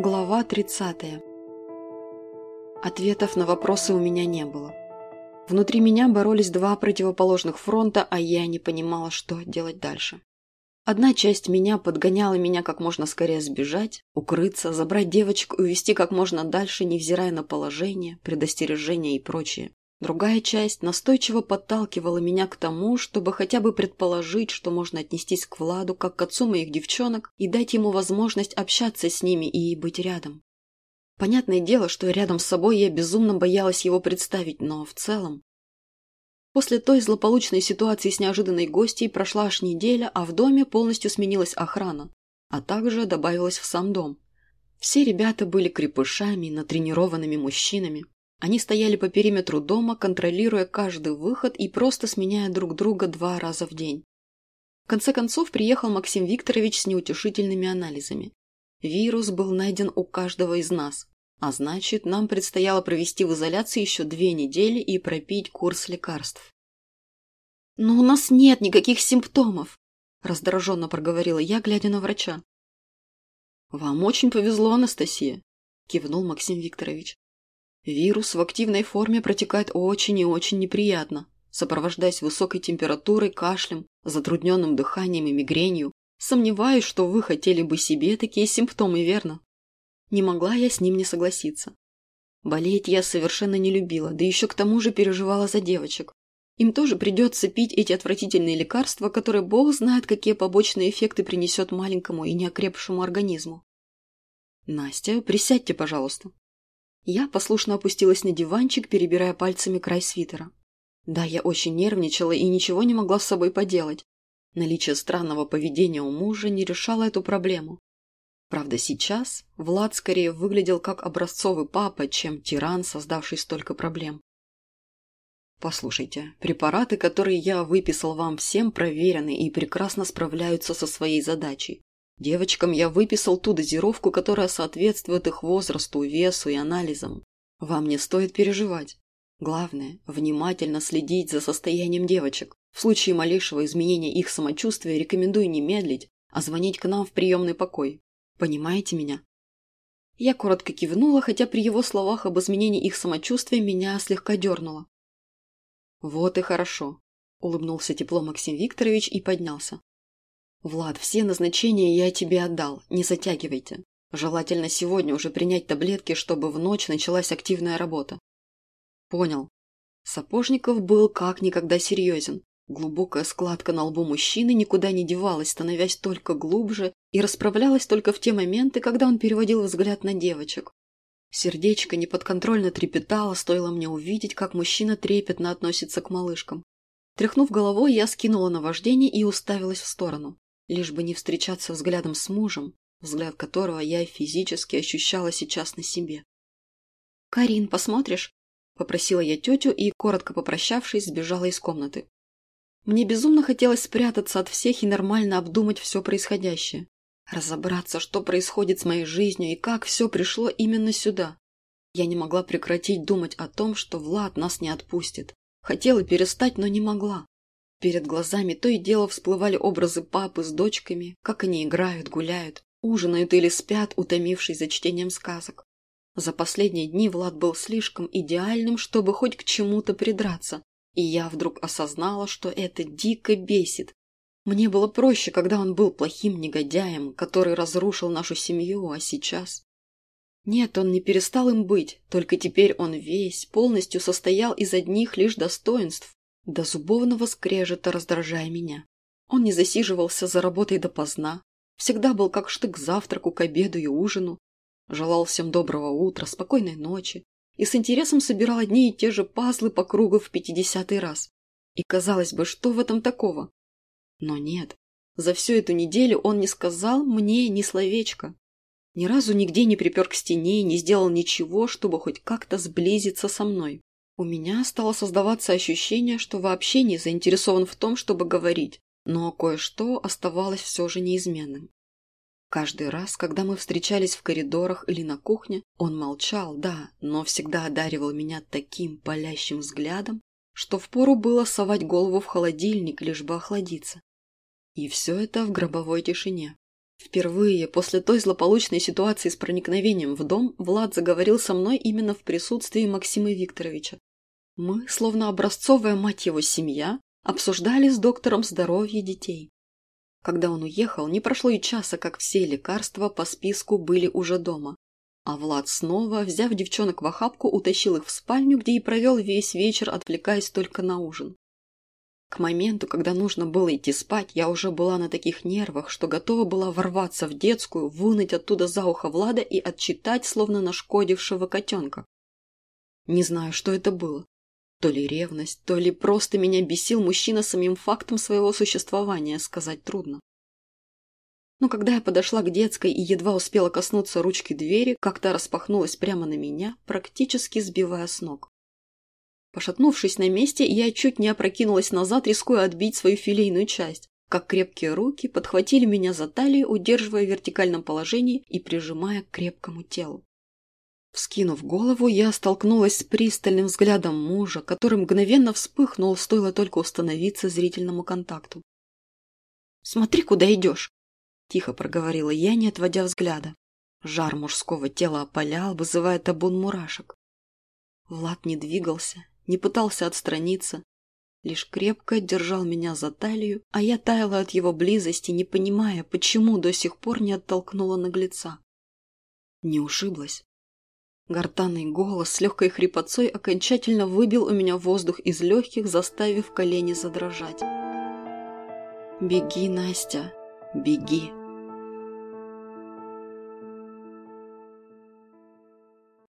Глава 30. Ответов на вопросы у меня не было. Внутри меня боролись два противоположных фронта, а я не понимала, что делать дальше. Одна часть меня подгоняла меня как можно скорее сбежать, укрыться, забрать девочек и увести как можно дальше, невзирая на положение, предостережения и прочее. Другая часть настойчиво подталкивала меня к тому, чтобы хотя бы предположить, что можно отнестись к Владу как к отцу моих девчонок и дать ему возможность общаться с ними и быть рядом. Понятное дело, что рядом с собой я безумно боялась его представить, но в целом... После той злополучной ситуации с неожиданной гостьей прошла аж неделя, а в доме полностью сменилась охрана, а также добавилась в сам дом. Все ребята были крепышами, натренированными мужчинами, они стояли по периметру дома, контролируя каждый выход и просто сменяя друг друга два раза в день. В конце концов приехал Максим Викторович с неутешительными анализами. Вирус был найден у каждого из нас, а значит, нам предстояло провести в изоляции еще две недели и пропить курс лекарств. «Но у нас нет никаких симптомов», – раздраженно проговорила я, глядя на врача. «Вам очень повезло, Анастасия», – кивнул Максим Викторович. Вирус в активной форме протекает очень и очень неприятно, сопровождаясь высокой температурой, кашлем, затрудненным дыханием и мигренью. Сомневаюсь, что вы хотели бы себе такие симптомы, верно? Не могла я с ним не согласиться. Болеть я совершенно не любила, да еще к тому же переживала за девочек. Им тоже придется пить эти отвратительные лекарства, которые бог знает, какие побочные эффекты принесет маленькому и неокрепшему организму. «Настя, присядьте, пожалуйста», я послушно опустилась на диванчик, перебирая пальцами край свитера. Да, я очень нервничала и ничего не могла с собой поделать. Наличие странного поведения у мужа не решало эту проблему. Правда, сейчас Влад скорее выглядел как образцовый папа, чем тиран, создавший столько проблем. Послушайте, препараты, которые я выписал вам всем, проверены и прекрасно справляются со своей задачей. Девочкам я выписал ту дозировку, которая соответствует их возрасту, весу и анализам. Вам не стоит переживать. Главное – внимательно следить за состоянием девочек. В случае малейшего изменения их самочувствия рекомендую не медлить, а звонить к нам в приемный покой. Понимаете меня? Я коротко кивнула, хотя при его словах об изменении их самочувствия меня слегка дернуло. «Вот и хорошо», – улыбнулся тепло Максим Викторович и поднялся. «Влад, все назначения я тебе отдал, не затягивайте. Желательно сегодня уже принять таблетки, чтобы в ночь началась активная работа». «Понял». Сапожников был как никогда серьезен. Глубокая складка на лбу мужчины никуда не девалась, становясь только глубже и расправлялась только в те моменты, когда он переводил взгляд на девочек. Сердечко неподконтрольно трепетало, стоило мне увидеть, как мужчина трепетно относится к малышкам. Тряхнув головой, я скинула наваждение и уставилась в сторону лишь бы не встречаться взглядом с мужем, взгляд которого я физически ощущала сейчас на себе. «Карин, посмотришь?» – попросила я тетю и, коротко попрощавшись, сбежала из комнаты. Мне безумно хотелось спрятаться от всех и нормально обдумать все происходящее. Разобраться, что происходит с моей жизнью и как все пришло именно сюда. Я не могла прекратить думать о том, что Влад нас не отпустит. Хотела перестать, но не могла. Перед глазами то и дело всплывали образы папы с дочками, как они играют, гуляют, ужинают или спят, утомившись за чтением сказок. За последние дни Влад был слишком идеальным, чтобы хоть к чему-то придраться, и я вдруг осознала, что это дико бесит. Мне было проще, когда он был плохим негодяем, который разрушил нашу семью, а сейчас... Нет, он не перестал им быть, только теперь он весь, полностью состоял из одних лишь достоинств, до зубовного скрежета раздражая меня. Он не засиживался за работой допоздна, всегда был как штык к завтраку, к обеду и ужину, желал всем доброго утра, спокойной ночи и с интересом собирал одни и те же пазлы по кругу в пятидесятый раз. И казалось бы, что в этом такого? Но нет, за всю эту неделю он не сказал мне ни словечка. Ни разу нигде не припер к стене и не сделал ничего, чтобы хоть как-то сблизиться со мной. У меня стало создаваться ощущение, что вообще не заинтересован в том, чтобы говорить, но кое-что оставалось все же неизменным. Каждый раз, когда мы встречались в коридорах или на кухне, он молчал, да, но всегда одаривал меня таким палящим взглядом, что впору было совать голову в холодильник, лишь бы охладиться. И все это в гробовой тишине. Впервые после той злополучной ситуации с проникновением в дом Влад заговорил со мной именно в присутствии Максима Викторовича. Мы, словно образцовая мать его семья, обсуждали с доктором здоровье детей. Когда он уехал, не прошло и часа, как все лекарства по списку были уже дома. А Влад снова, взяв девчонок в охапку, утащил их в спальню, где и провел весь вечер, отвлекаясь только на ужин. К моменту, когда нужно было идти спать, я уже была на таких нервах, что готова была ворваться в детскую, вынуть оттуда за ухо Влада и отчитать, словно нашкодившего котенка. Не знаю, что это было. То ли ревность, то ли просто меня бесил мужчина самим фактом своего существования, сказать трудно. Но когда я подошла к детской и едва успела коснуться ручки двери, как-то распахнулась прямо на меня, практически сбивая с ног. Пошатнувшись на месте, я чуть не опрокинулась назад, рискуя отбить свою филейную часть, как крепкие руки подхватили меня за талию, удерживая в вертикальном положении и прижимая к крепкому телу. Вскинув голову, я столкнулась с пристальным взглядом мужа, который мгновенно вспыхнул, стоило только установиться зрительному контакту. «Смотри, куда идешь!» – тихо проговорила я, не отводя взгляда. Жар мужского тела опалял, вызывая табун мурашек. Влад не двигался, не пытался отстраниться, лишь крепко держал меня за талию, а я таяла от его близости, не понимая, почему до сих пор не оттолкнула наглеца. Не ушиблась. Гортанный голос с легкой хрипотцой окончательно выбил у меня воздух из легких, заставив колени задрожать. «Беги, Настя, беги!»